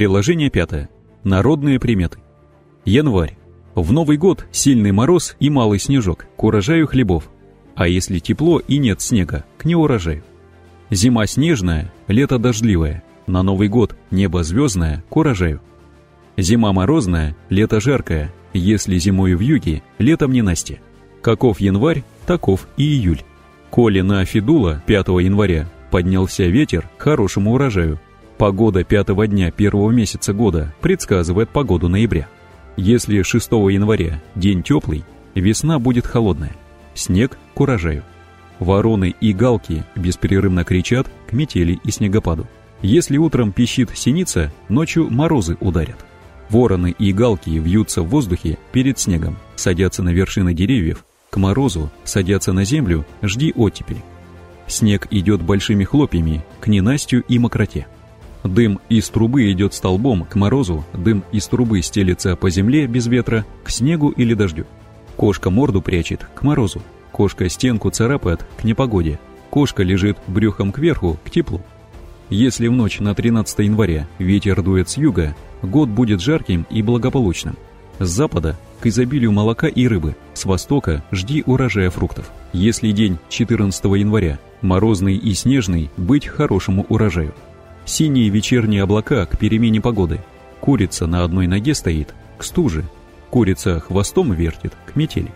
Приложение пятое. Народные приметы. Январь. В Новый год сильный мороз и малый снежок к урожаю хлебов. А если тепло и нет снега, к неурожаю. Зима снежная, лето дождливое. На Новый год небо звездное к урожаю. Зима морозная, лето жаркое. Если зимой в юге, летом не Настя. Каков январь, таков и июль. Коли на Федула 5 января поднялся ветер к хорошему урожаю. Погода пятого дня первого месяца года предсказывает погоду ноября. Если 6 января день теплый, весна будет холодная. Снег к урожаю. Вороны и галки беспрерывно кричат к метели и снегопаду. Если утром пищит синица, ночью морозы ударят. Вороны и галки вьются в воздухе перед снегом, садятся на вершины деревьев, к морозу садятся на землю, жди оттепели. Снег идет большими хлопьями к ненастью и мокроте. Дым из трубы идет столбом к морозу, дым из трубы стелится по земле без ветра, к снегу или дождю. Кошка морду прячет к морозу, кошка стенку царапает к непогоде, кошка лежит брюхом кверху к теплу. Если в ночь на 13 января ветер дует с юга, год будет жарким и благополучным. С запада – к изобилию молока и рыбы, с востока – жди урожая фруктов. Если день 14 января морозный и снежный, быть хорошему урожаю. Синие вечерние облака к перемене погоды. Курица на одной ноге стоит к стуже. Курица хвостом вертит к метели.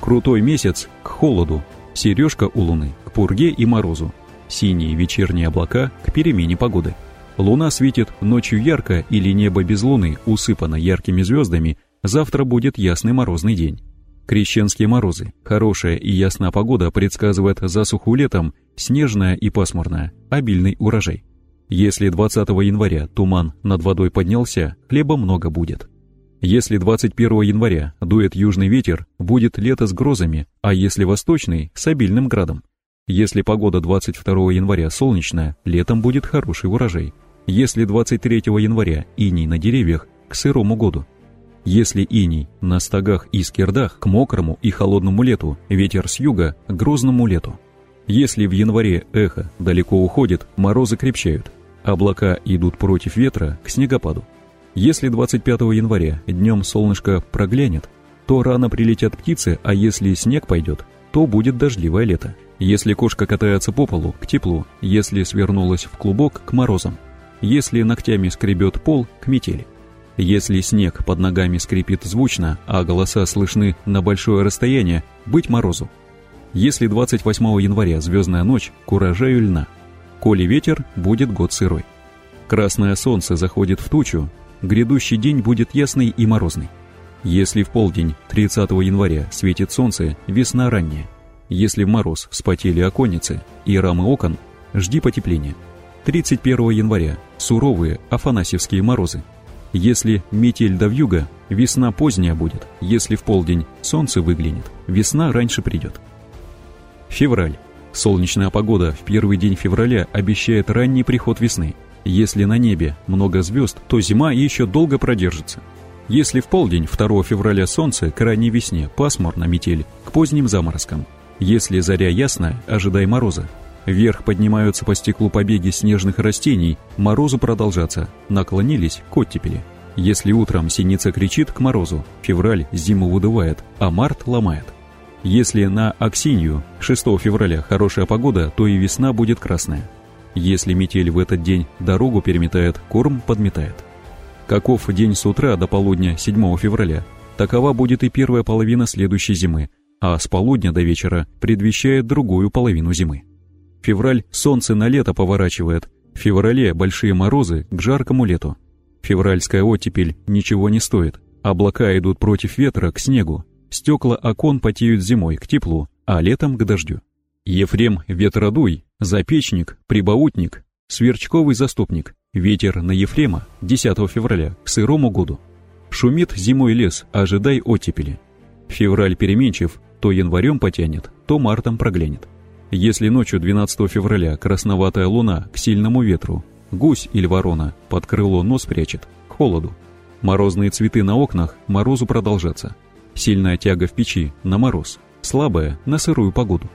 Крутой месяц к холоду. Сережка у луны к пурге и морозу. Синие вечерние облака к перемене погоды. Луна светит ночью ярко или небо без луны усыпано яркими звездами, завтра будет ясный морозный день. Крещенские морозы, хорошая и ясная погода предсказывает засуху летом, снежная и пасмурная, обильный урожай. Если 20 января туман над водой поднялся, хлеба много будет. Если 21 января дует южный ветер, будет лето с грозами, а если восточный – с обильным градом. Если погода 22 января солнечная, летом будет хороший урожай. Если 23 января иней на деревьях, к сырому году. Если иней на стогах и скирдах, к мокрому и холодному лету, ветер с юга, к грозному лету. Если в январе эхо далеко уходит, морозы крепчают, облака идут против ветра к снегопаду. Если 25 января днем солнышко проглянет, то рано прилетят птицы, а если снег пойдет, то будет дождливое лето. Если кошка катается по полу, к теплу, если свернулась в клубок, к морозам, если ногтями скребет пол, к метели. Если снег под ногами скрипит звучно, а голоса слышны на большое расстояние, быть морозу. Если 28 января звездная ночь, к урожаю льна. Коли ветер, будет год сырой. Красное солнце заходит в тучу, грядущий день будет ясный и морозный. Если в полдень 30 января светит солнце, весна ранняя. Если в мороз вспотели оконницы и рамы окон, жди потепления. 31 января суровые афанасьевские морозы. Если метель да вьюга, весна поздняя будет. Если в полдень солнце выглянет, весна раньше придет. Февраль. Солнечная погода в первый день февраля обещает ранний приход весны. Если на небе много звезд, то зима еще долго продержится. Если в полдень 2 февраля солнце к ранней весне, пасмурно метель, к поздним заморозкам. Если заря ясная, ожидай мороза. Вверх поднимаются по стеклу побеги снежных растений, морозу продолжаться, наклонились к оттепели. Если утром синица кричит к морозу, февраль зиму выдувает, а март ломает. Если на Аксинью 6 февраля хорошая погода, то и весна будет красная. Если метель в этот день дорогу переметает, корм подметает. Каков день с утра до полудня 7 февраля, такова будет и первая половина следующей зимы, а с полудня до вечера предвещает другую половину зимы. Февраль солнце на лето поворачивает, в феврале большие морозы к жаркому лету. Февральская оттепель ничего не стоит, облака идут против ветра к снегу, стекла окон потеют зимой к теплу, а летом к дождю. Ефрем ветродуй, запечник, прибаутник, сверчковый заступник, ветер на Ефрема 10 февраля к сырому году. Шумит зимой лес, ожидай оттепели. Февраль переменчив, то январем потянет, то мартом проглянет. Если ночью 12 февраля красноватая луна к сильному ветру, гусь или ворона под крыло нос прячет, к холоду. Морозные цветы на окнах, морозу продолжаться. Сильная тяга в печи, на мороз. Слабая, на сырую погоду.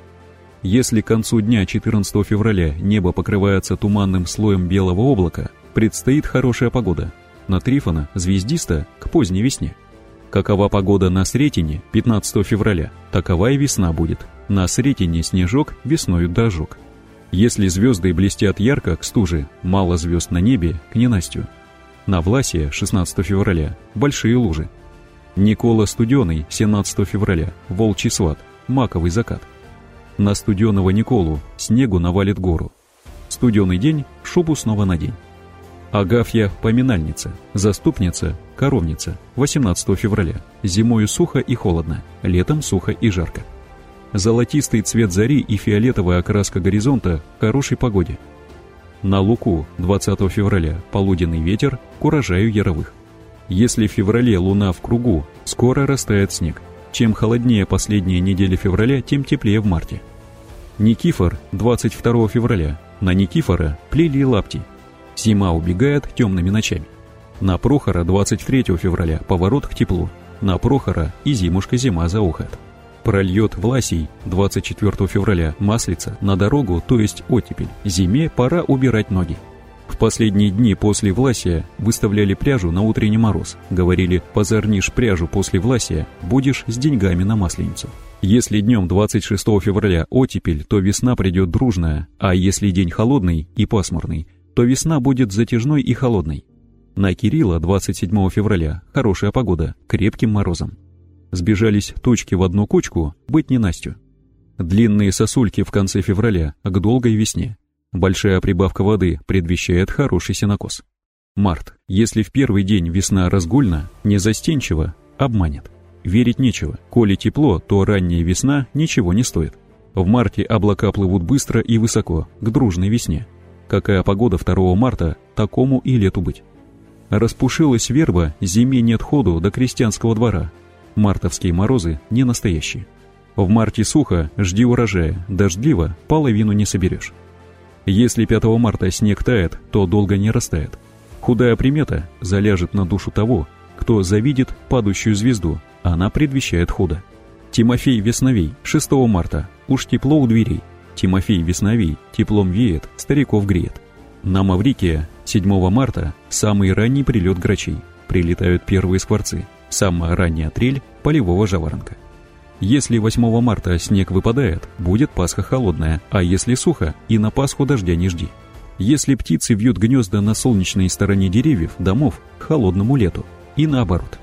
Если к концу дня 14 февраля небо покрывается туманным слоем белого облака, предстоит хорошая погода. на Трифона звездисто к поздней весне. Какова погода на Сретине 15 февраля, такова и весна будет. На Сретине снежок, весною дожог. Если звезды блестят ярко к стуже, мало звезд на небе к ненастью. На Власия 16 февраля большие лужи. Никола Студеный 17 февраля волчий сват, маковый закат. На студеного Николу снегу навалит гору. Студеный день, шубу снова надень. Агафья Поминальница, заступница, коровница, 18 февраля. Зимою сухо и холодно, летом сухо и жарко. Золотистый цвет зари и фиолетовая окраска горизонта хорошей погоде. На Луку 20 февраля полуденный ветер к урожаю яровых. Если в феврале луна в кругу, скоро растает снег. Чем холоднее последние недели февраля, тем теплее в марте. Никифор 22 февраля. На Никифора плели лапти. Зима убегает темными ночами. На Прохора 23 февраля поворот к теплу. На Прохора и зимушка зима заухает. Прольет Власий 24 февраля маслица на дорогу, то есть оттепель. Зиме пора убирать ноги. Последние дни после Власия выставляли пряжу на утренний мороз. Говорили, позорнишь пряжу после Власия, будешь с деньгами на масленицу. Если днем 26 февраля оттепель, то весна придет дружная, а если день холодный и пасмурный, то весна будет затяжной и холодной. На Кирилла 27 февраля хорошая погода, крепким морозом. Сбежались точки в одну кучку, быть не Настю. Длинные сосульки в конце февраля, к долгой весне. Большая прибавка воды предвещает хороший сенокос. Март. Если в первый день весна разгульна, незастенчива, обманет. Верить нечего. Коли тепло, то ранняя весна ничего не стоит. В марте облака плывут быстро и высоко, к дружной весне. Какая погода 2 марта, такому и лету быть. Распушилась верба, зиме нет ходу до крестьянского двора. Мартовские морозы не настоящие. В марте сухо, жди урожая, дождливо, половину не соберешь. Если 5 марта снег тает, то долго не растает. Худая примета заляжет на душу того, кто завидит падающую звезду, она предвещает худо. Тимофей Весновей, 6 марта, уж тепло у дверей, Тимофей Весновий теплом веет, стариков греет. На Маврикия 7 марта самый ранний прилет грачей. Прилетают первые скворцы. Самая ранняя трель полевого жаворонка. Если 8 марта снег выпадает, будет Пасха холодная, а если сухо, и на Пасху дождя не жди. Если птицы вьют гнезда на солнечной стороне деревьев, домов, к холодному лету. И наоборот.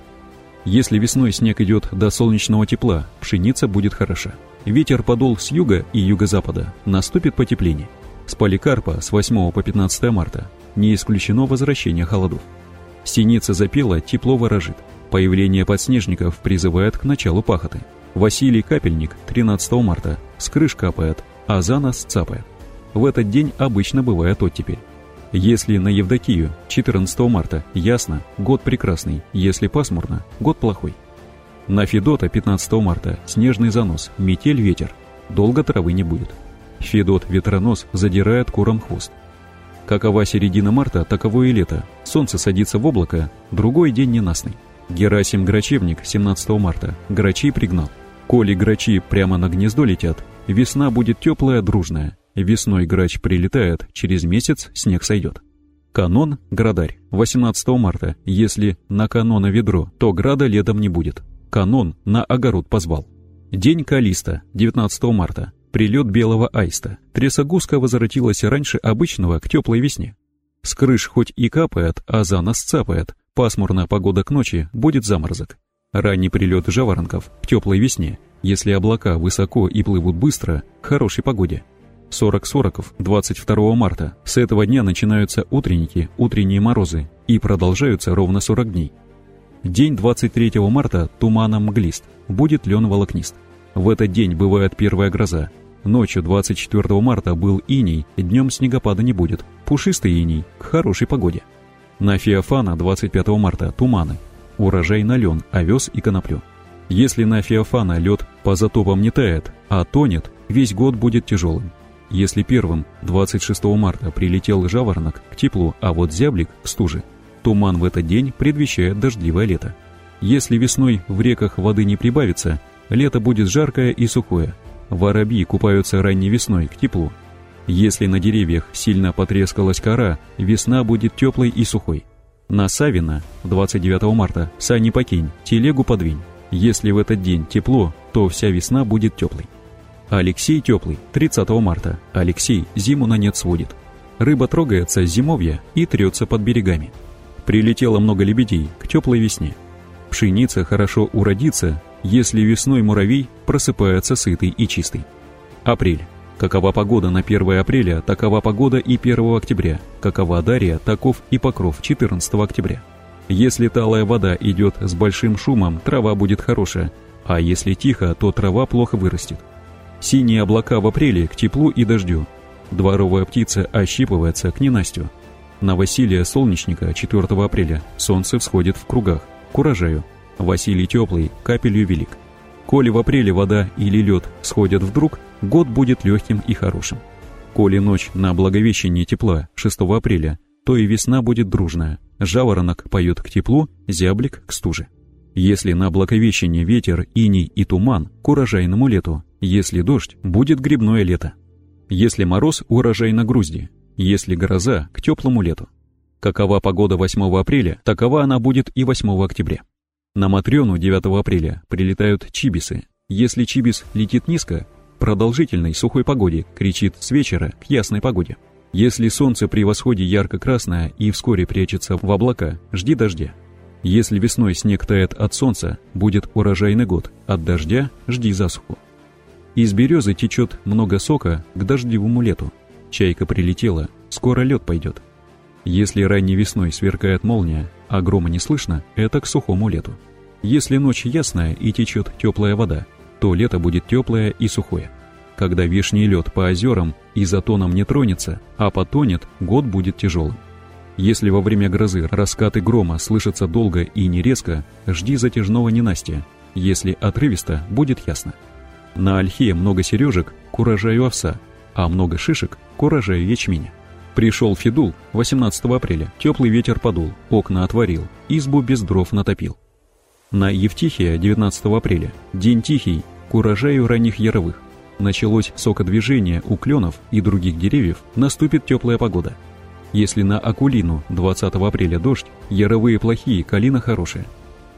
Если весной снег идет до солнечного тепла, пшеница будет хороша. Ветер подул с юга и юго-запада, наступит потепление. С Поликарпа с 8 по 15 марта не исключено возвращение холодов. Синица запела, тепло ворожит. Появление подснежников призывает к началу пахоты. Василий Капельник 13 марта с крыш капает, а за нас цапает. В этот день обычно бывает оттепель. Если на Евдокию 14 марта ясно, год прекрасный, если пасмурно, год плохой. На Федота 15 марта снежный занос, метель ветер. Долго травы не будет. Федот ветронос задирает куром хвост. Какова середина марта, таково и лето. Солнце садится в облако, другой день ненастный. Герасим Грачевник 17 марта. Грачи пригнал. Коли грачи прямо на гнездо летят, весна будет теплая, дружная. Весной грач прилетает, через месяц снег сойдет. Канон – градарь. 18 марта. Если на канона ведро, то града летом не будет. Канон на огород позвал. День Калиста, 19 марта. Прилет белого аиста. Трясогузка возвратилась раньше обычного к теплой весне. С крыш хоть и капает, а за нас цапает. Пасмурная погода к ночи, будет заморозок. Ранний прилет жаворонков к теплой весне, если облака высоко и плывут быстро, к хорошей погоде. 40 сороков 22 марта. С этого дня начинаются утренники, утренние морозы и продолжаются ровно 40 дней. День 23 марта туманом мглист, будет лен волокнист. В этот день бывает первая гроза. Ночью 24 марта был иней, днем снегопада не будет. Пушистый иней, к хорошей погоде. На Феофана 25 марта туманы. Урожай на лен, овес и коноплю. Если на Феофана лед по затопам не тает, а тонет, весь год будет тяжелым. Если первым 26 марта прилетел жаворонок к теплу, а вот зяблик к стуже, Туман в этот день предвещает дождливое лето. Если весной в реках воды не прибавится, лето будет жаркое и сухое. Воробьи купаются ранней весной к теплу. Если на деревьях сильно потрескалась кора, весна будет теплой и сухой. На Савина 29 марта сани покинь, телегу подвинь. Если в этот день тепло, то вся весна будет теплой. Алексей теплый, 30 марта. Алексей зиму на нет сводит. Рыба трогается с зимовья и трется под берегами. Прилетело много лебедей к теплой весне. Пшеница хорошо уродится, если весной муравей просыпается сытый и чистый. Апрель. Какова погода на 1 апреля, такова погода и 1 октября. Какова Дарья, таков и покров 14 октября. Если талая вода идет с большим шумом, трава будет хорошая, а если тихо, то трава плохо вырастет. Синие облака в апреле к теплу и дождю. Дворовая птица ощипывается к ненастью. На Василия Солнечника 4 апреля солнце всходит в кругах, к урожаю. Василий теплый, капелью велик. Коли в апреле вода или лед сходят вдруг, год будет легким и хорошим. Коли ночь на Благовещение тепла 6 апреля, то и весна будет дружная. Жаворонок поет к теплу, зяблик к стуже. Если на Благовещение ветер, иней и туман, к урожайному лету. Если дождь, будет грибное лето. Если мороз, урожай на грузди. Если гроза, к теплому лету. Какова погода 8 апреля, такова она будет и 8 октября. На Матрёну 9 апреля прилетают чибисы. Если чибис летит низко, продолжительной сухой погоде, кричит с вечера к ясной погоде. Если солнце при восходе ярко-красное и вскоре прячется в облака, жди дождя. Если весной снег тает от солнца, будет урожайный год, от дождя жди засуху. Из березы течет много сока к дождливому лету. Чайка прилетела, скоро лед пойдет. Если ранней весной сверкает молния, а грома не слышно, это к сухому лету. Если ночь ясная и течет теплая вода, то лето будет теплое и сухое. Когда вешний лед по озерам и затонам не тронется, а потонет, год будет тяжелым. Если во время грозы раскаты грома слышатся долго и не резко, жди затяжного ненастья. Если отрывисто, будет ясно. На ольхе много сережек к урожаю овса, а много шишек к урожаю ячменя. Пришел Федул 18 апреля, теплый ветер подул, окна отворил, избу без дров натопил. На Евтихия 19 апреля, день тихий, к урожаю ранних яровых. Началось сокодвижение у кленов и других деревьев, наступит теплая погода. Если на Акулину 20 апреля дождь, яровые плохие, калина хорошая.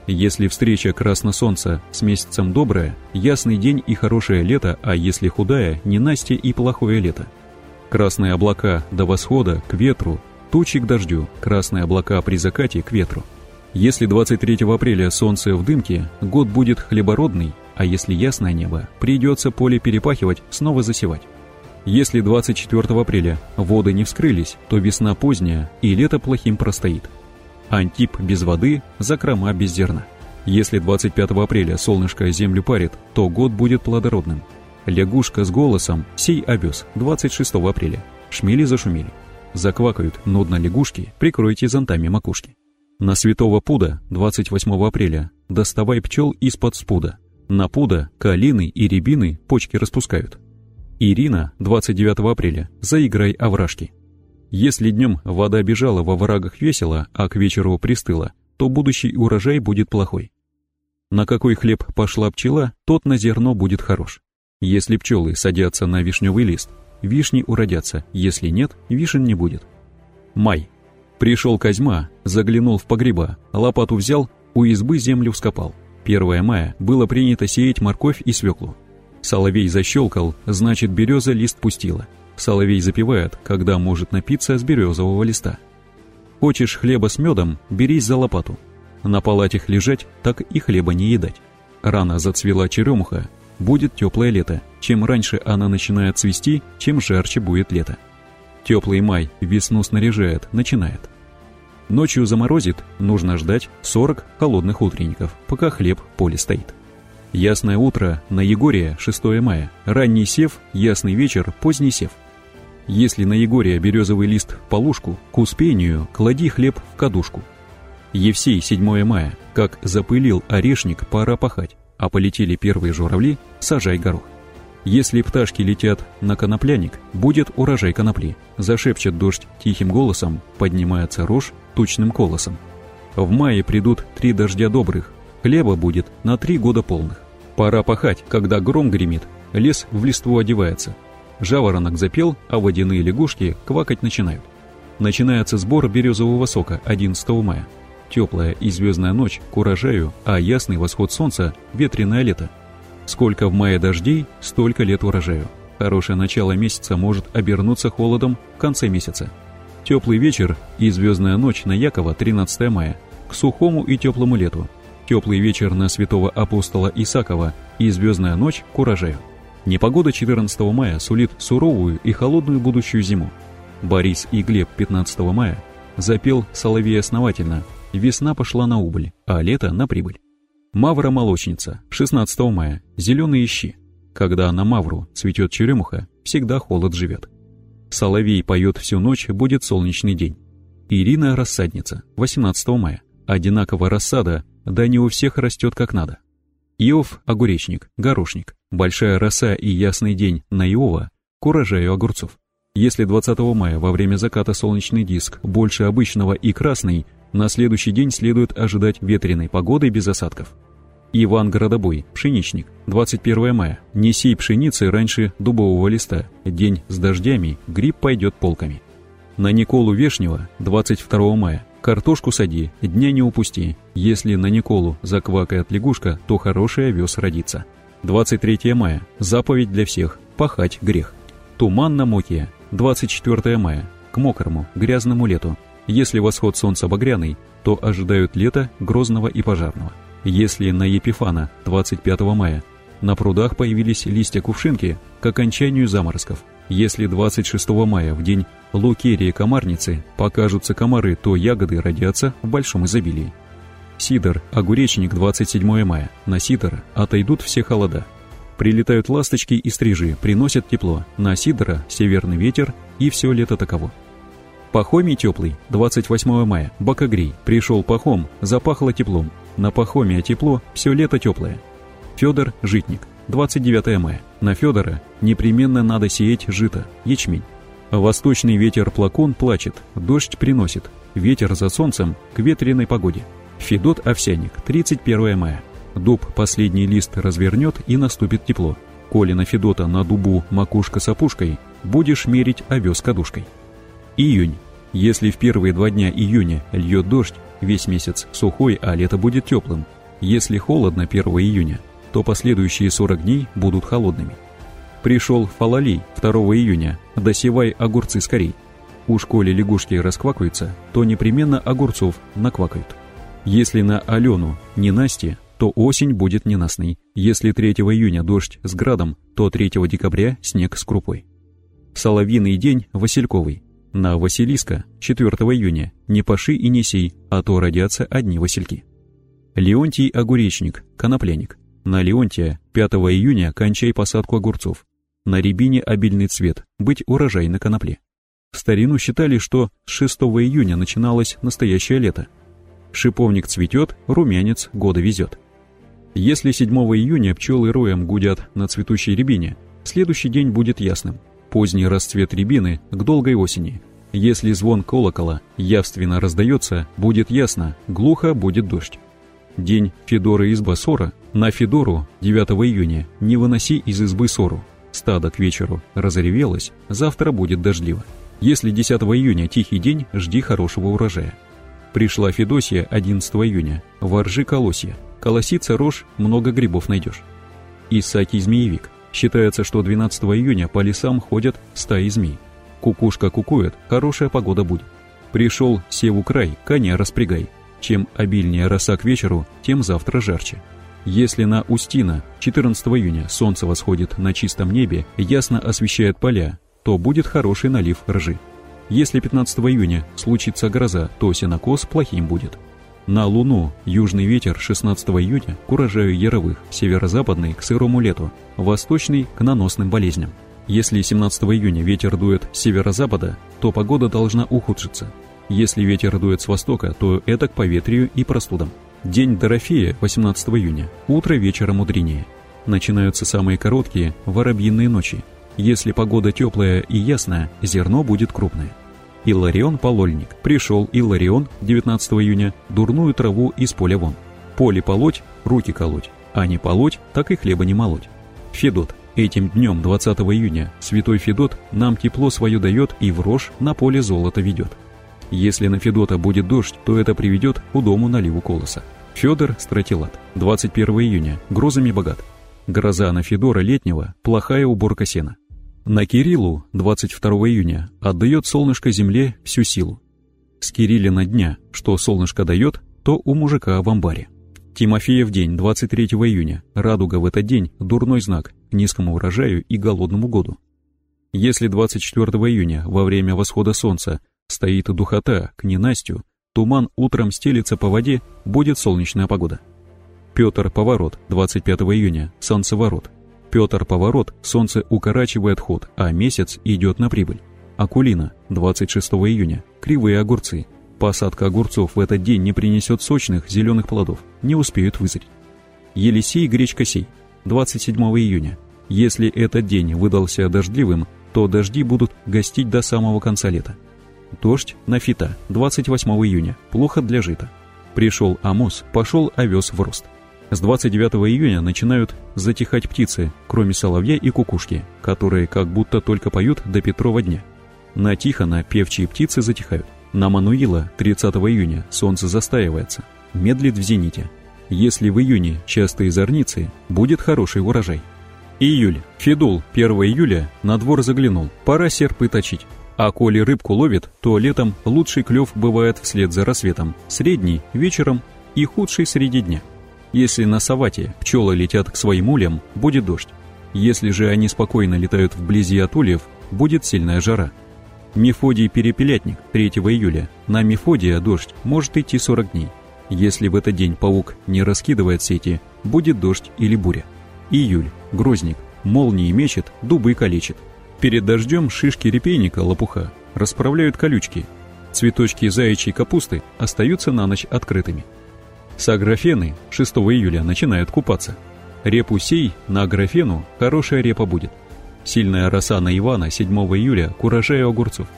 Если встреча красно солнца с месяцем добрая, ясный день и хорошее лето, а если худая, ненастье и плохое лето. Красные облака до восхода к ветру, тучи к дождю, красные облака при закате к ветру. Если 23 апреля солнце в дымке, год будет хлебородный, а если ясное небо, придется поле перепахивать, снова засевать. Если 24 апреля воды не вскрылись, то весна поздняя и лето плохим простоит. Антип без воды, закрома без зерна. Если 25 апреля солнышко землю парит, то год будет плодородным. Лягушка с голосом «Сей овес» 26 апреля. Шмели зашумели. Заквакают нудно лягушки, прикройте зонтами макушки. На святого пуда 28 апреля доставай пчел из-под спуда. На пуда калины и рябины почки распускают. Ирина 29 апреля заиграй овражки. Если днем вода бежала во врагах весело, а к вечеру пристыла, то будущий урожай будет плохой. На какой хлеб пошла пчела, тот на зерно будет хорош. Если пчелы садятся на вишневый лист, вишни уродятся, если нет, вишен не будет. Май. Пришел Козьма, заглянул в погреба, лопату взял, у избы землю вскопал. 1 мая было принято сеять морковь и свеклу. Соловей защелкал, значит береза лист пустила. Соловей запевает, когда может напиться с березового листа. Хочешь хлеба с медом, берись за лопату. На палатях лежать, так и хлеба не едать. Рано зацвела черемуха, будет теплое лето. Чем раньше она начинает цвести, чем жарче будет лето. Теплый май весну снаряжает, начинает. Ночью заморозит, нужно ждать 40 холодных утренников, пока хлеб в поле стоит. Ясное утро на Егория 6 мая, ранний сев, ясный вечер, поздний сев. Если на Егория березовый лист в полушку, к успению клади хлеб в кадушку. Евсей 7 мая, как запылил орешник, пора пахать а полетели первые журавли, сажай горох. Если пташки летят на конопляник, будет урожай конопли. Зашепчет дождь тихим голосом, поднимается рожь тучным колосом. В мае придут три дождя добрых, хлеба будет на три года полных. Пора пахать, когда гром гремит, лес в листву одевается. Жаворонок запел, а водяные лягушки квакать начинают. Начинается сбор березового сока 11 мая. Теплая и звездная ночь к урожаю, а ясный восход солнца – ветреное лето. Сколько в мае дождей, столько лет урожаю. Хорошее начало месяца может обернуться холодом в конце месяца. Теплый вечер и звездная ночь на Якова 13 мая к сухому и теплому лету. Теплый вечер на святого апостола Исакова и звездная ночь к урожаю. Непогода 14 мая сулит суровую и холодную будущую зиму. Борис и Глеб 15 мая запел соловей основательно, весна пошла на убыль, а лето на прибыль. Мавра-молочница 16 мая, зеленые щи. Когда на Мавру цветет черемуха, всегда холод живет. Соловей поет всю ночь, будет солнечный день. Ирина рассадница 18 мая. Одинаково рассада, да не у всех растет как надо. Иов – огуречник, горошник. Большая роса и ясный день на Иова к урожаю огурцов. Если 20 мая во время заката солнечный диск больше обычного и красный, на следующий день следует ожидать ветреной погоды без осадков. Иван Городобой, пшеничник, 21 мая. Не сей пшеницы раньше дубового листа. День с дождями, гриб пойдет полками. На Николу Вешнего, 22 мая. Картошку сади, дня не упусти. Если на Николу заквакает лягушка, то хороший овес родится. 23 мая. Заповедь для всех. Пахать грех. Туман на Моке. 24 мая. К мокрому, грязному лету. Если восход солнца багряный, то ожидают лето грозного и пожарного. Если на Епифана 25 мая на прудах появились листья кувшинки к окончанию заморозков, если 26 мая в день Лукерии комарницы покажутся комары, то ягоды родятся в большом изобилии. Сидор, огуречник 27 мая. На сидора отойдут все холода. Прилетают ласточки и стрижи, приносят тепло. На сидора северный ветер и все лето таково. Пахомий теплый, 28 мая, Бакагрей. Пришел пахом, запахло теплом. На Пахомия тепло, все лето теплое. Федор Житник, 29 мая. На Федора непременно надо сеять жито, ячмень. Восточный ветер плакон плачет, дождь приносит. Ветер за солнцем к ветреной погоде. Федот Овсяник, 31 мая. Дуб последний лист развернет и наступит тепло. Коли на Федота на дубу макушка с опушкой, будешь мерить овес кадушкой. Июнь. Если в первые два дня июня льет дождь, весь месяц сухой, а лето будет теплым. Если холодно 1 июня, то последующие 40 дней будут холодными. Пришел Фалалей 2 июня, досевай огурцы скорей. Уж коли лягушки расквакаются, то непременно огурцов наквакают. Если на Алену не Насте, то осень будет ненастной. Если 3 июня дождь с градом, то 3 декабря снег с крупой. Соловьиный день Васильковый. На Василиска 4 июня не паши и не сей, а то родятся одни васильки. Леонтий Огуречник, конопляник. На Леонтия 5 июня кончай посадку огурцов. На рябине обильный цвет, быть урожай на конопле. В старину считали, что с 6 июня начиналось настоящее лето. Шиповник цветет, румянец года везет. Если 7 июня пчелы роем гудят на цветущей рябине, следующий день будет ясным – Поздний расцвет рябины к долгой осени. Если звон колокола явственно раздается, будет ясно, глухо будет дождь. День Федора изба Сора на Федору 9 июня не выноси из избы Сору. Стадо к вечеру разревелось, завтра будет дождливо. Если 10 июня тихий день, жди хорошего урожая. Пришла Федосия 11 июня, воржи колосья, колосица рожь, много грибов найдешь. Исаакий змеевик, Считается, что 12 июня по лесам ходят стаи змей. Кукушка кукует, хорошая погода будет. Пришел севу край, коня распрягай. Чем обильнее роса к вечеру, тем завтра жарче. Если на Устина 14 июня солнце восходит на чистом небе, ясно освещает поля, то будет хороший налив ржи. Если 15 июня случится гроза, то сенокос плохим будет. На Луну южный ветер 16 июня к урожаю яровых, северо-западный к сырому лету, восточный к наносным болезням. Если 17 июня ветер дует с северо-запада, то погода должна ухудшиться. Если ветер дует с востока, то это к поветрию и простудам. День Дорофея 18 июня, утро вечера мудренее. Начинаются самые короткие воробьиные ночи. Если погода теплая и ясная, зерно будет крупное. Илларион Полольник. Пришел Илларион 19 июня, дурную траву из поля вон. Поле полоть, руки колоть, а не полоть, так и хлеба не молоть. Федот. Этим днем 20 июня святой Федот нам тепло свое дает и в рожь на поле золото ведет. Если на Федота будет дождь, то это приведет к худому наливу колоса. Федор Стратилат, 21 июня, грозами богат. Гроза на Федора летнего, плохая уборка сена. На Кириллу, 22 июня, отдает солнышко земле всю силу. С Кириллина дня, что солнышко дает, то у мужика в амбаре. Тимофеев день, 23 июня. Радуга в этот день – дурной знак к низкому урожаю и голодному году. Если 24 июня, во время восхода солнца, стоит духота к ненастью, туман утром стелится по воде, будет солнечная погода. Петр Поворот, 25 июня, Солнцеворот. Петр Поворот, солнце укорачивает ход, а месяц идет на прибыль. Акулина, 26 июня, кривые огурцы – Посадка огурцов в этот день не принесет сочных зеленых плодов, не успеют вызреть. Елисей Гречкосей, 27 июня. Если этот день выдался дождливым, то дожди будут гостить до самого конца лета. Дождь на фита, 28 июня, плохо для жита. Пришел Амос, пошел овес в рост. С 29 июня начинают затихать птицы, кроме соловья и кукушки, которые как будто только поют до Петрова дня. На Тихона певчие птицы затихают. На Мануила 30 июня солнце застаивается, медлит в зените. Если в июне частые зорницы, будет хороший урожай. Июль. Федул 1 июля на двор заглянул, пора серпы точить. А коли рыбку ловит, то летом лучший клев бывает вслед за рассветом, средний – вечером и худший среди дня. Если на савате пчелы летят к своим ульям, будет дождь. Если же они спокойно летают вблизи от ульев, будет сильная жара. Мефодий Перепелятник 3 июля. На Мефодия дождь может идти 40 дней. Если в этот день паук не раскидывает сети, будет дождь или буря. Июль. Грозник. Молнии мечет, дубы калечит. Перед дождем шишки репейника лопуха расправляют колючки. Цветочки заячьей капусты остаются на ночь открытыми. Саграфены 6 июля начинают купаться. Репу сей на аграфену хорошая репа будет. Сильная роса на Ивана 7 июля к урожаю огурцов.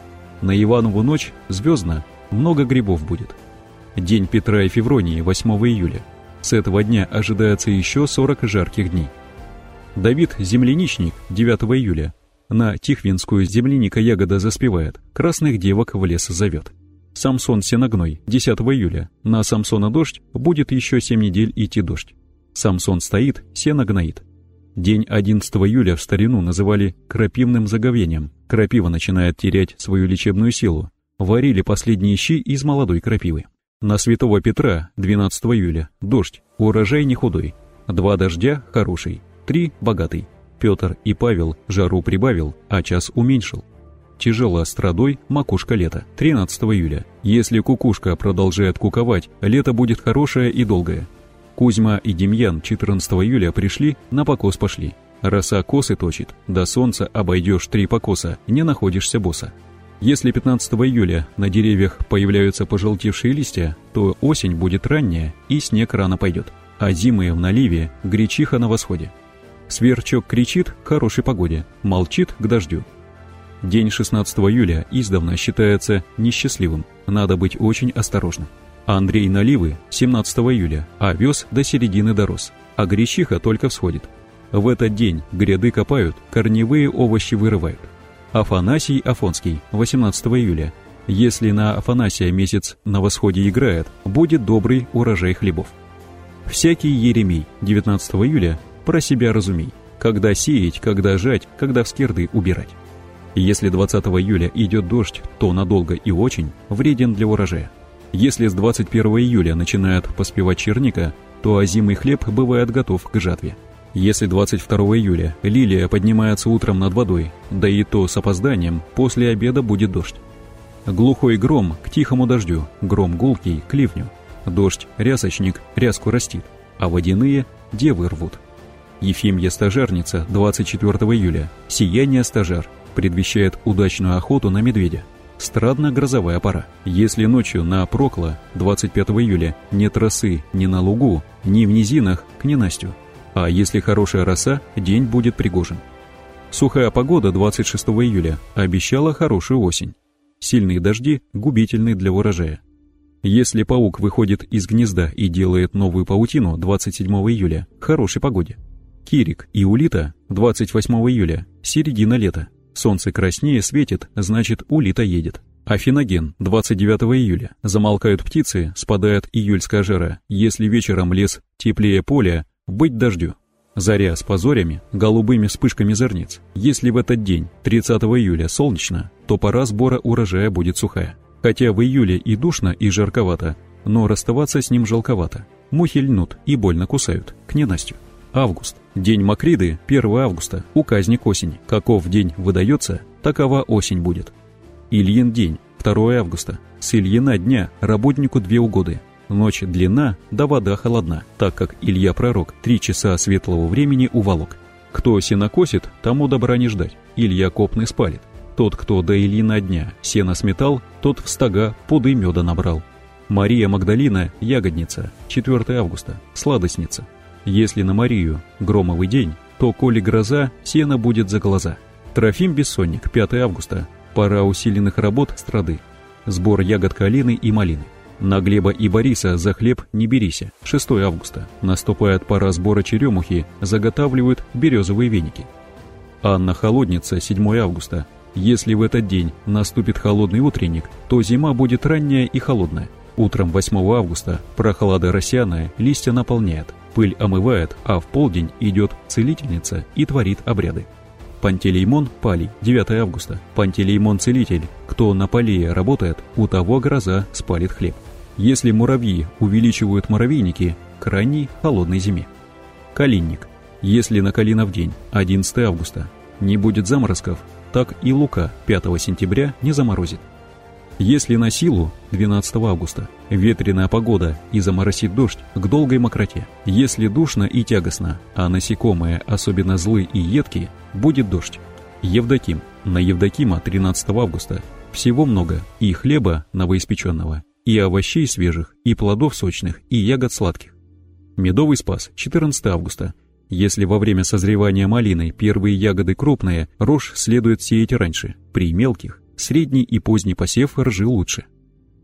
На Иванову ночь звездно, много грибов будет. День Петра и Февронии 8 июля. С этого дня ожидается еще 40 жарких дней. Давид Земляничник 9 июля. На Тихвинскую земляника ягода заспевает, красных девок в лес зовет. Самсон Сеногной 10 июля. На Самсона дождь, будет еще 7 недель идти дождь. Самсон стоит, сено гноит. День 11 июля в старину называли крапивным заговением. Крапива начинает терять свою лечебную силу. Варили последние щи из молодой крапивы. На Святого Петра 12 июля дождь, урожай не худой. Два дождя хороший, три богатый. Петр и Павел жару прибавил, а час уменьшил. Тяжела страдой макушка лета, 13 июля. Если кукушка продолжает куковать, лето будет хорошее и долгое. Кузьма и Демьян 14 июля пришли, на покос пошли. Роса косы точит, до солнца обойдешь три покоса, не находишься босса. Если 15 июля на деревьях появляются пожелтевшие листья, то осень будет ранняя и снег рано пойдет. А зимы в наливе, гречиха на восходе. Сверчок кричит к хорошей погоде, молчит к дождю. День 16 июля издавна считается несчастливым, надо быть очень осторожным. Андрей наливы 17 июля, а вез до середины дорос, а гречиха только всходит. В этот день гряды копают, корневые овощи вырывают. Афанасий Афонский 18 июля. Если на Афанасия месяц на восходе играет, будет добрый урожай хлебов. Всякий Еремей 19 июля про себя разумей. Когда сеять, когда жать, когда в скирды убирать. Если 20 июля идет дождь, то надолго и очень вреден для урожая. Если с 21 июля начинает поспевать черника, то озимый хлеб бывает готов к жатве. Если 22 июля лилия поднимается утром над водой, да и то с опозданием, после обеда будет дождь. Глухой гром к тихому дождю, гром гулкий к ливню. Дождь, рясочник, ряску растит, а водяные девы рвут. Ефимья стажарница 24 июля, сияние стажар, предвещает удачную охоту на медведя. Страдно-грозовая пора. Если ночью на Прокла 25 июля нет росы ни на лугу, ни в низинах к ненастью. А если хорошая роса, день будет пригожен. Сухая погода 26 июля обещала хорошую осень. Сильные дожди губительны для урожая. Если паук выходит из гнезда и делает новую паутину 27 июля, хорошей погоде. Кирик и Улита 28 июля, середина лета. Солнце краснее светит, значит улита едет. Афиноген, 29 июля. Замолкают птицы, спадает июльская жара. Если вечером лес теплее поля, быть дождю. Заря с позорями, голубыми вспышками зерниц. Если в этот день, 30 июля, солнечно, то пора сбора урожая будет сухая. Хотя в июле и душно, и жарковато, но расставаться с ним жалковато. Мухи льнут и больно кусают, к ненастью. Август. День Макриды, 1 августа, указник осени. Каков день выдается, такова осень будет. Ильин день, 2 августа. С Ильина дня работнику две угоды. Ночь длинна, да вода холодна, так как Илья Пророк три часа светлого времени уволок. Кто сено косит, тому добра не ждать, Илья копный спалит. Тот, кто до Ильина дня сено сметал, тот в стога пуды меда набрал. Мария Магдалина – ягодница, 4 августа, сладостница. Если на Марию громовый день, то, коли гроза, сено будет за глаза. Трофим Бессонник, 5 августа, пора усиленных работ страды. Сбор ягод калины и малины. На Глеба и Бориса за хлеб не берися. 6 августа. Наступает пора сбора черемухи, заготавливают березовые веники. Анна Холодница, 7 августа. Если в этот день наступит холодный утренник, то зима будет ранняя и холодная. Утром 8 августа прохлада росяная листья наполняет, пыль омывает, а в полдень идет целительница и творит обряды. Пантелеймон Палий, 9 августа. Пантелеймон Целитель. Кто на полее работает, у того гроза спалит хлеб. Если муравьи увеличивают муравейники, к ранней холодной зиме. Калинник. Если на Калинов день, 11 августа, не будет заморозков, так и лука 5 сентября не заморозит. Если на силу 12 августа ветреная погода и заморосит дождь к долгой мокроте, если душно и тягостно, а насекомые особенно злые и едкие, будет дождь. Евдоким. На Евдокима 13 августа всего много и хлеба новоиспеченного, и овощей свежих, и плодов сочных, и ягод сладких. Медовый спас 14 августа. Если во время созревания малины первые ягоды крупные, рожь следует сеять раньше, при мелких Средний и поздний посев ржи лучше.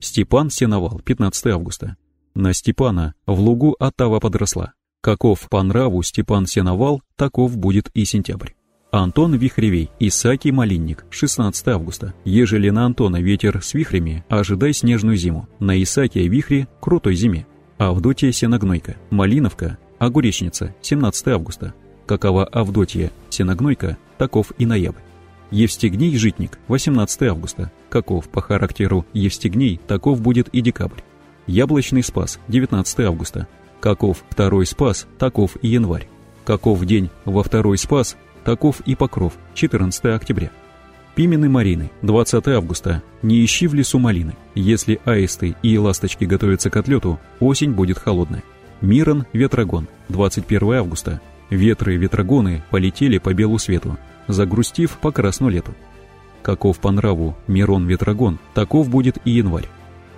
Степан сеновал 15 августа. На Степана в лугу оттава подросла. Каков по нраву Степан сеновал, таков будет и сентябрь. Антон Вихревей, Исаакий Малинник, 16 августа. Ежели на Антона ветер с вихрями, ожидай снежную зиму. На Исаакия вихри – крутой зиме. Авдотья Сеногнойка, Малиновка, Огуречница, 17 августа. Какова Авдотья Сеногнойка, таков и ноябрь. Евстигней Житник, 18 августа. Каков по характеру Евстигней, таков будет и декабрь. Яблочный Спас, 19 августа. Каков второй Спас, таков и январь. Каков день во второй Спас, таков и Покров, 14 октября. Пимены Марины, 20 августа. Не ищи в лесу малины. Если аисты и ласточки готовятся к отлету, осень будет холодная. Мирон Ветрогон, 21 августа. Ветры и ветрогоны полетели по белу свету загрустив по красну лету. Каков по нраву Мирон Ветрогон, таков будет и январь.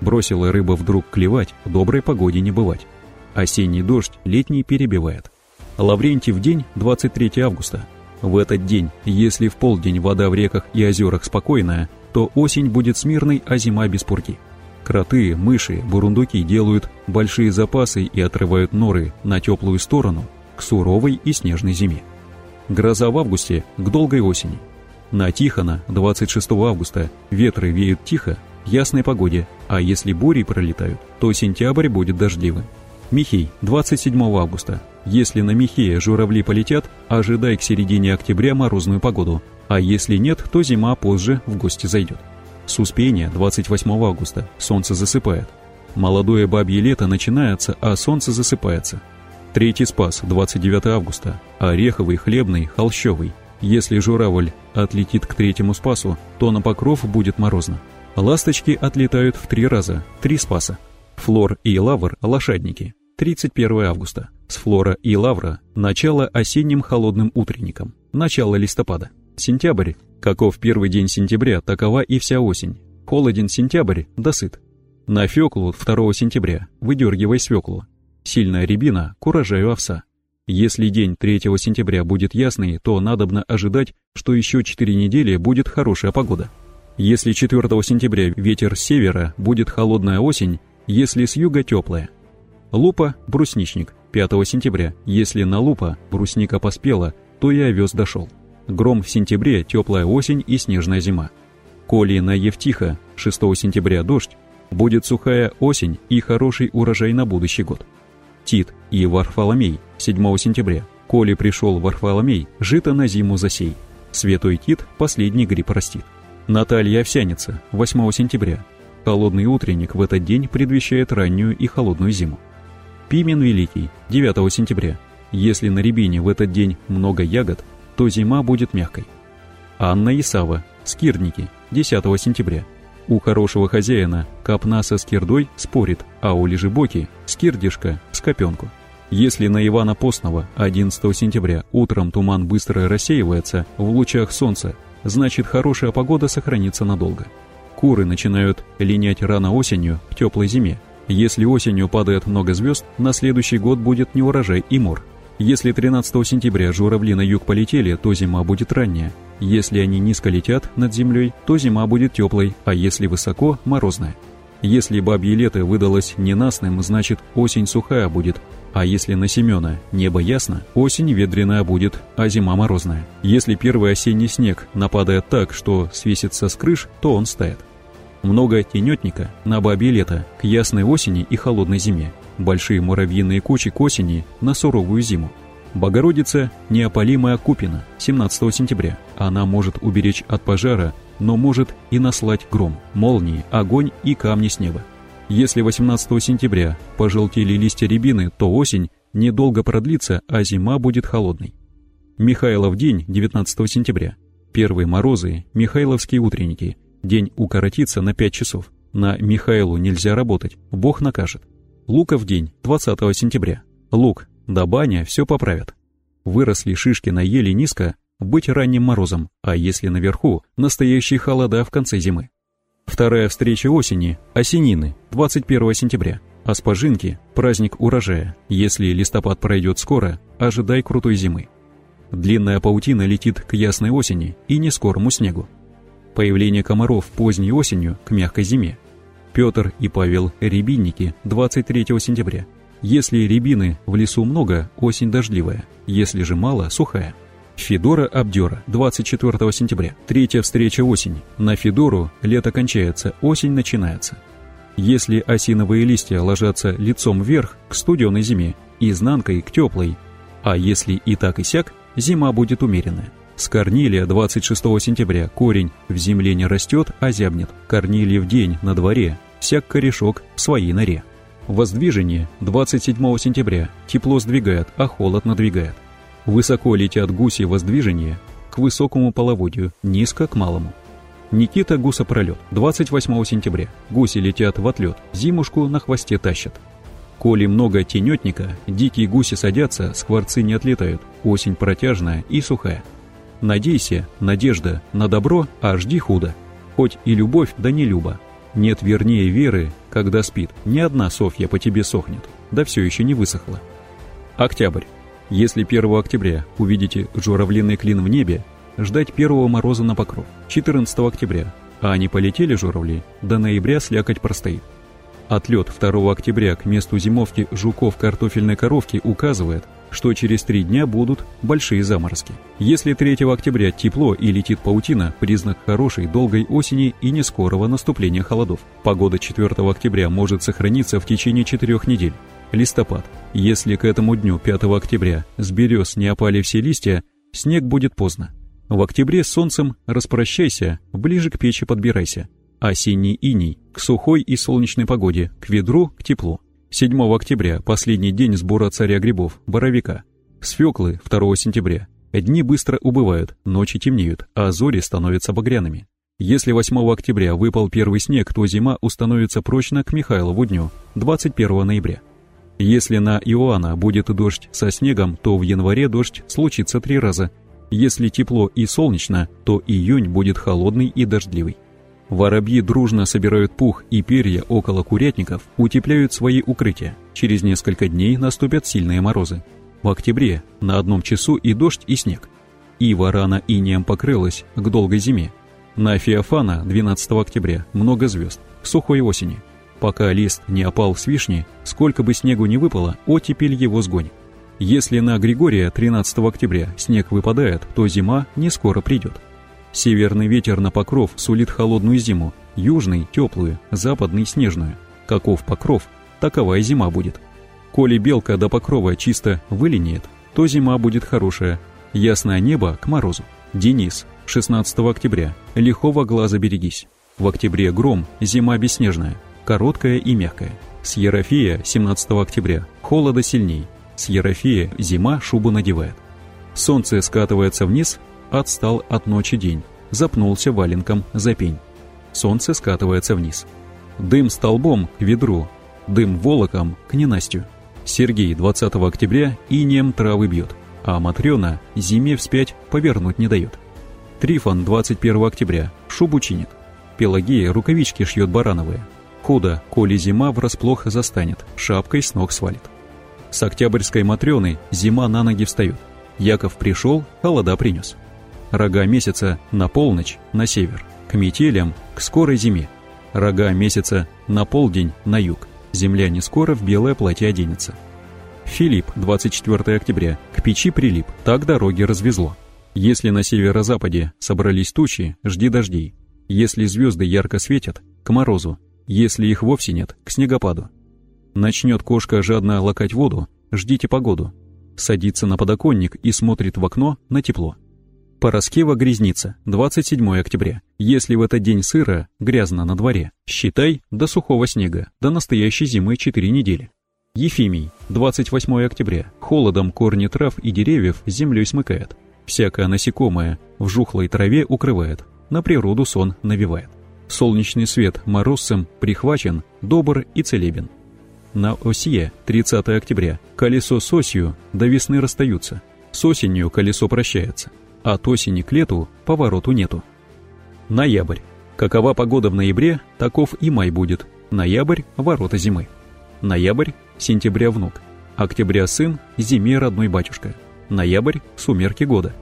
Бросила рыба вдруг клевать, в доброй погоде не бывать. Осенний дождь летний перебивает. Лаврентий в день 23 августа. В этот день, если в полдень вода в реках и озерах спокойная, то осень будет смирной, а зима без пурги. Кроты, мыши, бурундуки делают большие запасы и отрывают норы на теплую сторону к суровой и снежной зиме. Гроза в августе к долгой осени. На Тихона 26 августа ветры веют тихо, ясной погоде, а если бури пролетают, то сентябрь будет дождливым. Михей 27 августа. Если на Михея журавли полетят, ожидай к середине октября морозную погоду, а если нет, то зима позже в гости зайдет. Суспение 28 августа. Солнце засыпает. Молодое бабье лето начинается, а солнце засыпается. Третий спас, 29 августа. Ореховый, хлебный, холщовый. Если журавль отлетит к третьему спасу, то на покров будет морозно. Ласточки отлетают в три раза, три спаса. Флор и лавр – лошадники. 31 августа. С флора и лавра – начало осенним холодным утренником. Начало листопада. Сентябрь. Каков первый день сентября, такова и вся осень. Холоден сентябрь, досыт. На феклу 2 сентября. Выдергивай свеклу. Сильная рябина к урожаю овса. Если день 3 сентября будет ясный, то надобно ожидать, что еще 4 недели будет хорошая погода. Если 4 сентября ветер с севера, будет холодная осень, если с юга теплая. Лупа – брусничник, 5 сентября. Если на лупа брусника поспела, то и овес дошел. Гром в сентябре – теплая осень и снежная зима. Коли на Евтиха 6 сентября дождь, будет сухая осень и хороший урожай на будущий год. Тит и Варфоломей 7 сентября. Коли пришел Варфоломей, жито на зиму засей. Святой Тит последний гриб растит. Наталья Овсяница 8 сентября. Холодный утренник в этот день предвещает раннюю и холодную зиму. Пимен Великий 9 сентября. Если на рябине в этот день много ягод, то зима будет мягкой. Анна Исава, Скирники, 10 сентября. У хорошего хозяина копна со скирдой спорит, а у лежебоки скирдишка с копенку. Если на Ивана Постного 11 сентября утром туман быстро рассеивается в лучах солнца, значит хорошая погода сохранится надолго. Куры начинают линять рано осенью в теплой зиме. Если осенью падает много звезд, на следующий год будет неурожай и мор. Если 13 сентября журавли на юг полетели, то зима будет ранняя. Если они низко летят над землей, то зима будет теплой, а если высоко – морозная. Если бабье лето выдалось ненастным, значит осень сухая будет, а если на Семена небо ясно, осень ветреная будет, а зима морозная. Если первый осенний снег нападает так, что свесится с крыш, то он стает. Много тенетника на бабье лето к ясной осени и холодной зиме большие муравьиные кучи к осени на суровую зиму. Богородица неопалимая Купина 17 сентября. Она может уберечь от пожара, но может и наслать гром, молнии, огонь и камни с неба. Если 18 сентября пожелтели листья рябины, то осень недолго продлится, а зима будет холодной. Михайлов день 19 сентября. Первые морозы, Михайловские утренники. День укоротится на 5 часов. На Михайлу нельзя работать, Бог накажет. Луков день, 20 сентября. Лук, да баня, все поправят. Выросли шишки на еле низко, быть ранним морозом, а если наверху, настоящие холода в конце зимы. Вторая встреча осени, осенины, 21 сентября. А спожинки, праздник урожая. Если листопад пройдет скоро, ожидай крутой зимы. Длинная паутина летит к ясной осени и не скорому снегу. Появление комаров поздней осенью к мягкой зиме. Петр и Павел Рябинники 23 сентября. Если рябины в лесу много, осень дождливая, если же мало, сухая. Федора Абдера 24 сентября. Третья встреча осени. На Федору лето кончается, осень начинается. Если осиновые листья ложатся лицом вверх к студеной зиме, изнанкой к теплой, а если и так и сяк, зима будет умеренная. С корнилия 26 сентября корень в земле не растет, а зябнет. Корнильев день на дворе, всяк корешок в своей норе. Воздвижение 27 сентября. Тепло сдвигает, а холод надвигает. Высоко летят гуси воздвижение к высокому половодью, низко к малому. Никита гусопролет 28 сентября. Гуси летят в отлет, зимушку на хвосте тащат. Коли много тенетника, дикие гуси садятся, скворцы не отлетают, осень протяжная и сухая. Надейся, надежда, на добро, а жди худо. Хоть и любовь, да не люба. Нет вернее веры, когда спит. Ни одна Софья по тебе сохнет, да все еще не высохла. Октябрь. Если 1 октября увидите журавлиный клин в небе, ждать первого мороза на покров. 14 октября. А они полетели журавли, до ноября слякоть простоит. Отлет 2 октября к месту зимовки жуков картофельной коровки указывает, что через три дня будут большие заморозки. Если 3 октября тепло и летит паутина, признак хорошей, долгой осени и нескорого наступления холодов. Погода 4 октября может сохраниться в течение четырех недель. Листопад. Если к этому дню 5 октября с берез не опали все листья, снег будет поздно. В октябре с солнцем распрощайся, ближе к печи подбирайся. Осенний иней к сухой и солнечной погоде, к ведру, к теплу. 7 октября – последний день сбора царя грибов, боровика. Свеклы 2 сентября. Дни быстро убывают, ночи темнеют, а зори становятся багряными. Если 8 октября выпал первый снег, то зима установится прочно к Михайлову дню, 21 ноября. Если на Иоанна будет дождь со снегом, то в январе дождь случится три раза. Если тепло и солнечно, то июнь будет холодный и дождливый. Воробьи дружно собирают пух и перья около курятников, утепляют свои укрытия. Через несколько дней наступят сильные морозы. В октябре на одном часу и дождь, и снег. Ива рано инеем покрылась к долгой зиме. На Феофана 12 октября много звезд, сухой осени. Пока лист не опал с вишни, сколько бы снегу не выпало, оттепель его сгонит. Если на Григория 13 октября снег выпадает, то зима не скоро придет. Северный ветер на покров сулит холодную зиму, южный – теплую, западный – снежную. Каков покров, таковая зима будет. Коли белка до покрова чисто вылинеет, то зима будет хорошая. Ясное небо к морозу. Денис, 16 октября. Лихого глаза берегись. В октябре гром, зима бесснежная, короткая и мягкая. С Ерофея, 17 октября. Холода сильней. С Ерофея зима шубу надевает. Солнце скатывается вниз, отстал от ночи день. Запнулся валенком за пень. Солнце скатывается вниз. Дым столбом к ведру, дым волоком к ненастью. Сергей 20 октября инеем травы бьет, а Матрена зиме вспять повернуть не дает. Трифон 21 октября шубу чинит. Пелагея рукавички шьет барановые. Худо, коли зима врасплох застанет, шапкой с ног свалит. С октябрьской Матрены зима на ноги встает. Яков пришел, холода принес. Рога месяца на полночь, на север, к метелям, к скорой зиме. Рога месяца на полдень, на юг. Земля не скоро в белое платье оденется. Филипп, 24 октября, к печи прилип, так дороги развезло. Если на северо-западе собрались тучи, жди дождей. Если звезды ярко светят, к морозу. Если их вовсе нет, к снегопаду. Начнет кошка жадно лакать воду, ждите погоду. Садится на подоконник и смотрит в окно на тепло. Пороскева грязница, 27 октября. Если в этот день сыро, грязно на дворе, считай до сухого снега, до настоящей зимы 4 недели. Ефимий, 28 октября. Холодом корни трав и деревьев землей смыкает. Всякое насекомое в жухлой траве укрывает, на природу сон навевает. Солнечный свет морозцем прихвачен, добр и целебен. На осье 30 октября колесо с осью до весны расстаются. С осенью колесо прощается. От осени к лету повороту нету. Ноябрь. Какова погода в ноябре, таков и май будет. Ноябрь – ворота зимы. Ноябрь – сентября внук. Октября сын, зиме родной батюшка. Ноябрь – сумерки года.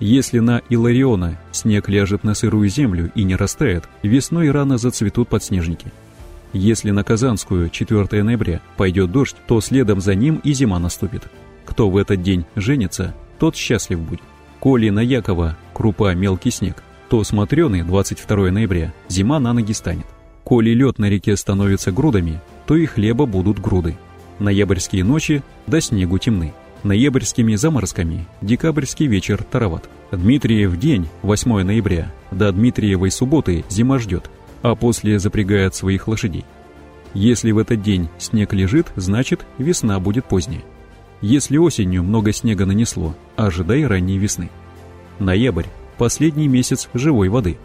Если на Илариона снег ляжет на сырую землю и не растает, весной рано зацветут подснежники. Если на Казанскую 4 ноября пойдет дождь, то следом за ним и зима наступит. Кто в этот день женится, тот счастлив будет. Коли на Якова крупа мелкий снег, то смотреный 22 ноября зима на ноги станет. Коли лед на реке становится грудами, то и хлеба будут груды. Ноябрьские ночи до снегу темны. Ноябрьскими заморозками декабрьский вечер тароват. Дмитриев день, 8 ноября, до Дмитриевой субботы зима ждет, а после запрягает своих лошадей. Если в этот день снег лежит, значит весна будет поздняя. Если осенью много снега нанесло, ожидай ранней весны. Ноябрь – последний месяц живой воды.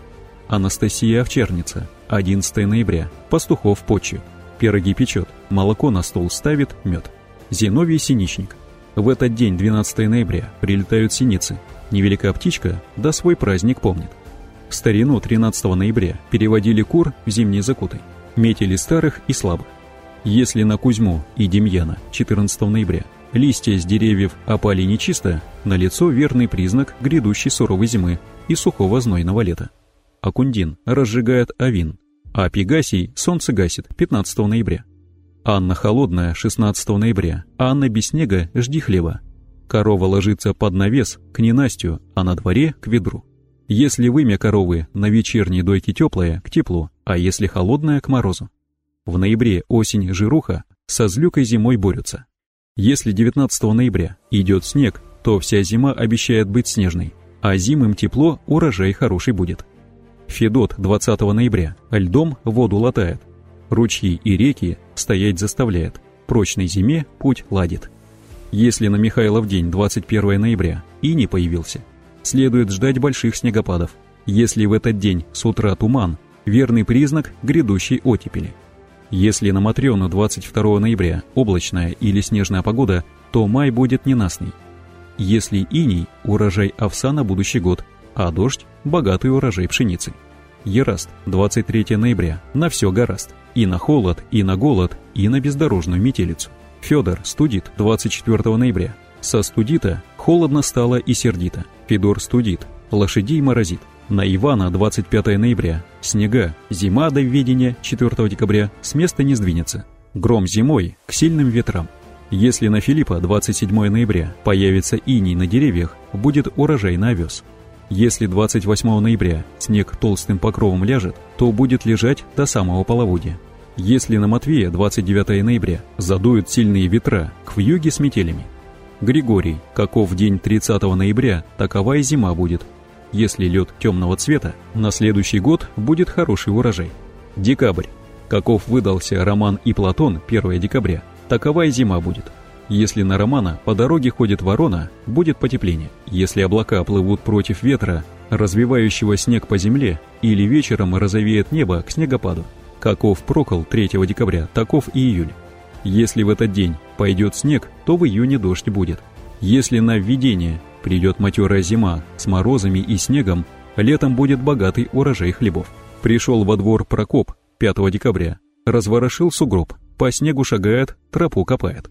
Анастасия Овчарница, 11 ноября, пастухов почью. Пироги печет, молоко на стол ставит, мед. Зиновий Синичник. В этот день, 12 ноября, прилетают синицы. Невелика птичка, да свой праздник помнит. В старину 13 ноября переводили кур в зимние закуты. Метили старых и слабых. Если на Кузьму и Демьяна 14 ноября листья с деревьев опали нечисто, налицо верный признак грядущей суровой зимы и сухого знойного лета. Акундин разжигает авин, а Пегасий солнце гасит 15 ноября. Анна холодная 16 ноября, а Анна без снега жди хлеба. Корова ложится под навес к ненастью, а на дворе к ведру. Если вымя коровы на вечерней дойке теплое, к теплу, а если холодное, к морозу. В ноябре осень жируха со злюкой зимой борются. Если 19 ноября идет снег, то вся зима обещает быть снежной, а зимым тепло, урожай хороший будет. Федот 20 ноября льдом воду латает, ручьи и реки стоять заставляет, прочной зиме путь ладит. Если на Михайлов день 21 ноября и не появился, следует ждать больших снегопадов. Если в этот день с утра туман, верный признак грядущей оттепели. Если на Матрёну 22 ноября облачная или снежная погода, то май будет ненастный. Если иней – урожай овса на будущий год, а дождь – богатый урожай пшеницы. Ераст, 23 ноября, на все гораст. И на холод, и на голод, и на бездорожную метелицу. Федор студит 24 ноября. Со студита холодно стало и сердито. Федор студит, лошадей морозит. На Ивана 25 ноября. Снега. Зима до введения 4 декабря с места не сдвинется. Гром зимой к сильным ветрам. Если на Филиппа 27 ноября появится иней на деревьях, будет урожай на овес. Если 28 ноября снег толстым покровом ляжет, то будет лежать до самого половодья. Если на Матвея 29 ноября задуют сильные ветра к вьюге с метелями. Григорий, каков день 30 ноября, такова и зима будет. Если лед темного цвета, на следующий год будет хороший урожай. Декабрь, каков выдался Роман и Платон 1 декабря, такова и зима будет. Если на Романа по дороге ходит ворона, будет потепление. Если облака плывут против ветра, развивающего снег по земле, или вечером розовеет небо к снегопаду. Каков прокол 3 декабря, таков и июль. Если в этот день пойдет снег, то в июне дождь будет. Если на введение придет матерая зима с морозами и снегом, летом будет богатый урожай хлебов. Пришел во двор Прокоп 5 декабря, разворошил сугроб, по снегу шагает, тропу копает.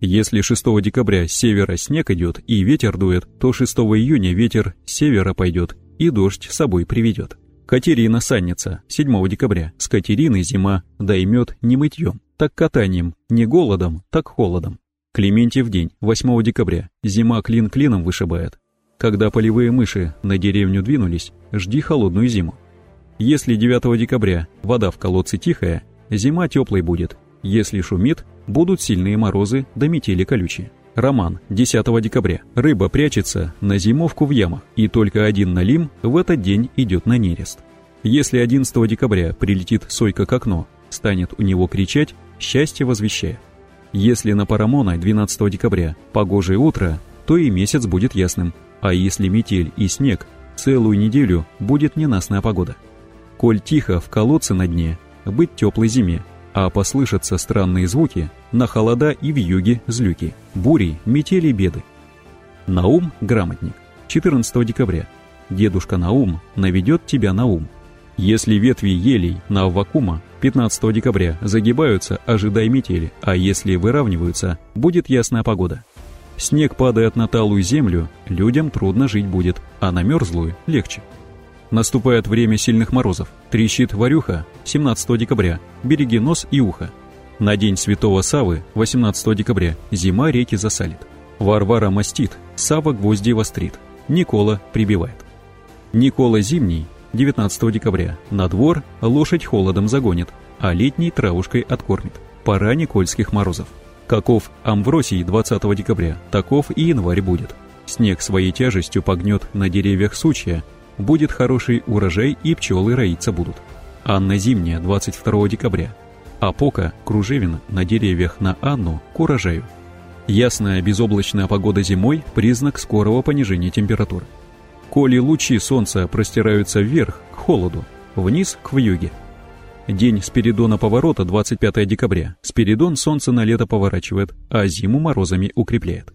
Если 6 декабря с севера снег идет и ветер дует, то 6 июня ветер с севера пойдет и дождь с собой приведет. Катерина Санница, 7 декабря. С Катериной зима, доймет не мытьем, так катанием, не голодом, так холодом. Клементьев день, 8 декабря. Зима клин клином вышибает. Когда полевые мыши на деревню двинулись, жди холодную зиму. Если 9 декабря вода в колодце тихая, зима теплой будет. Если шумит, будут сильные морозы да метели колючие. Роман, 10 декабря. Рыба прячется на зимовку в ямах, и только один налим в этот день идет на нерест. Если 11 декабря прилетит сойка к окну, станет у него кричать «счастье возвещая». Если на Парамона 12 декабря погожее утро, то и месяц будет ясным, а если метель и снег, целую неделю будет ненастная погода. Коль тихо в колодце на дне, быть теплой зиме, а послышатся странные звуки на холода и в юге злюки, бури, метели, беды. Наум – грамотник. 14 декабря. Дедушка Наум наведет тебя на ум. Если ветви елей на Аввакума 15 декабря загибаются, ожидай метели, а если выравниваются, будет ясная погода. Снег падает на талую землю, людям трудно жить будет, а на мерзлую – легче. Наступает время сильных морозов. Трещит варюха 17 декабря. Береги нос и ухо. На день Святого Савы 18 декабря зима реки засалит. Варвара мастит, Сава гвозди вострит. Никола прибивает. Никола зимний 19 декабря на двор лошадь холодом загонит, а летней травушкой откормит. Пора никольских морозов. Каков Амвросий 20 декабря, таков и январь будет. Снег своей тяжестью погнет на деревьях сучья, будет хороший урожай и пчелы роиться будут. Анна зимняя, 22 декабря. Апока, кружевина на деревьях на Анну к урожаю. Ясная безоблачная погода зимой – признак скорого понижения температуры. Коли лучи солнца простираются вверх, к холоду, вниз, к вьюге. День Спиридона поворота 25 декабря. Спиридон солнце на лето поворачивает, а зиму морозами укрепляет.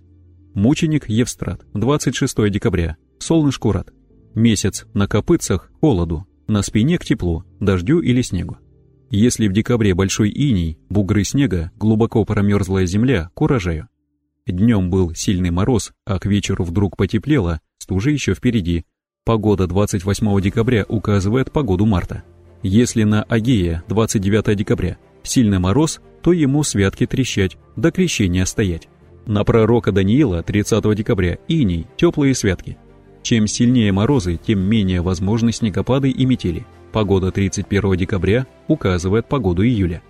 Мученик Евстрат 26 декабря. Солнышку рад. Месяц на копытцах – холоду, на спине к теплу, дождю или снегу. Если в декабре большой иней, бугры снега, глубоко промерзлая земля – к урожаю. Днем был сильный мороз, а к вечеру вдруг потеплело, стужа еще впереди. Погода 28 декабря указывает погоду марта. Если на Агея 29 декабря сильный мороз, то ему святки трещать, до крещения стоять. На пророка Даниила 30 декабря иней, теплые святки – чем сильнее морозы, тем менее возможны снегопады и метели. Погода 31 декабря указывает погоду июля.